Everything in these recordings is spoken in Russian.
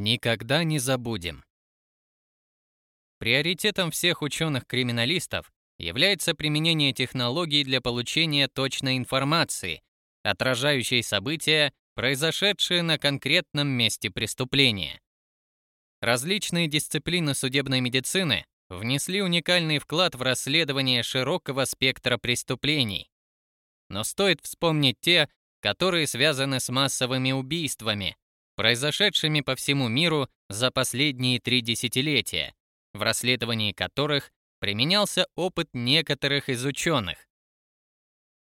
Никогда не забудем. Приоритетом всех ученых-криминалистов является применение технологий для получения точной информации, отражающей события, произошедшие на конкретном месте преступления. Различные дисциплины судебной медицины внесли уникальный вклад в расследование широкого спектра преступлений. Но стоит вспомнить те, которые связаны с массовыми убийствами, произошедшими по всему миру за последние три десятилетия, в расследовании которых применялся опыт некоторых из ученых.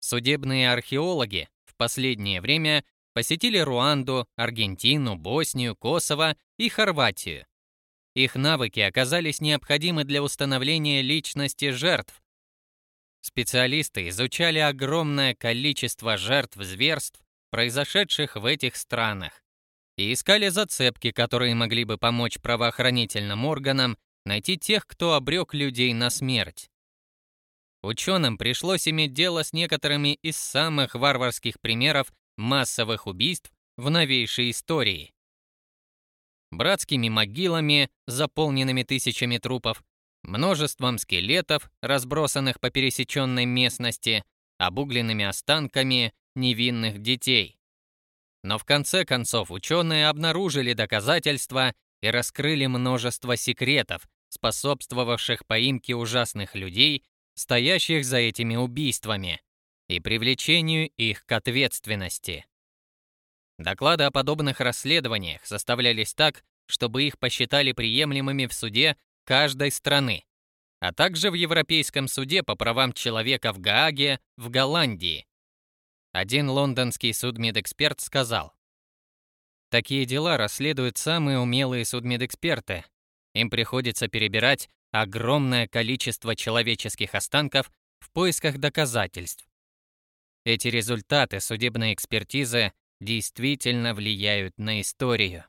Судебные археологи в последнее время посетили Руанду, Аргентину, Боснию, Косово и Хорватию. Их навыки оказались необходимы для установления личности жертв. Специалисты изучали огромное количество жертв зверств, произошедших в этих странах, и искали зацепки, которые могли бы помочь правоохранительным органам найти тех, кто обрек людей на смерть. Ученым пришлось иметь дело с некоторыми из самых варварских примеров массовых убийств в новейшей истории. Братскими могилами, заполненными тысячами трупов, множеством скелетов, разбросанных по пересеченной местности, обугленными останками невинных детей. Но в конце концов ученые обнаружили доказательства и раскрыли множество секретов, способствовавших поимке ужасных людей, стоящих за этими убийствами, и привлечению их к ответственности. Доклады о подобных расследованиях составлялись так, чтобы их посчитали приемлемыми в суде каждой страны, а также в Европейском суде по правам человека в Гааге в Голландии. Один лондонский судмедэксперт сказал, «Такие дела расследуют самые умелые судмедэксперты, им приходится перебирать огромное количество человеческих останков в поисках доказательств. Эти результаты судебной экспертизы действительно влияют на историю.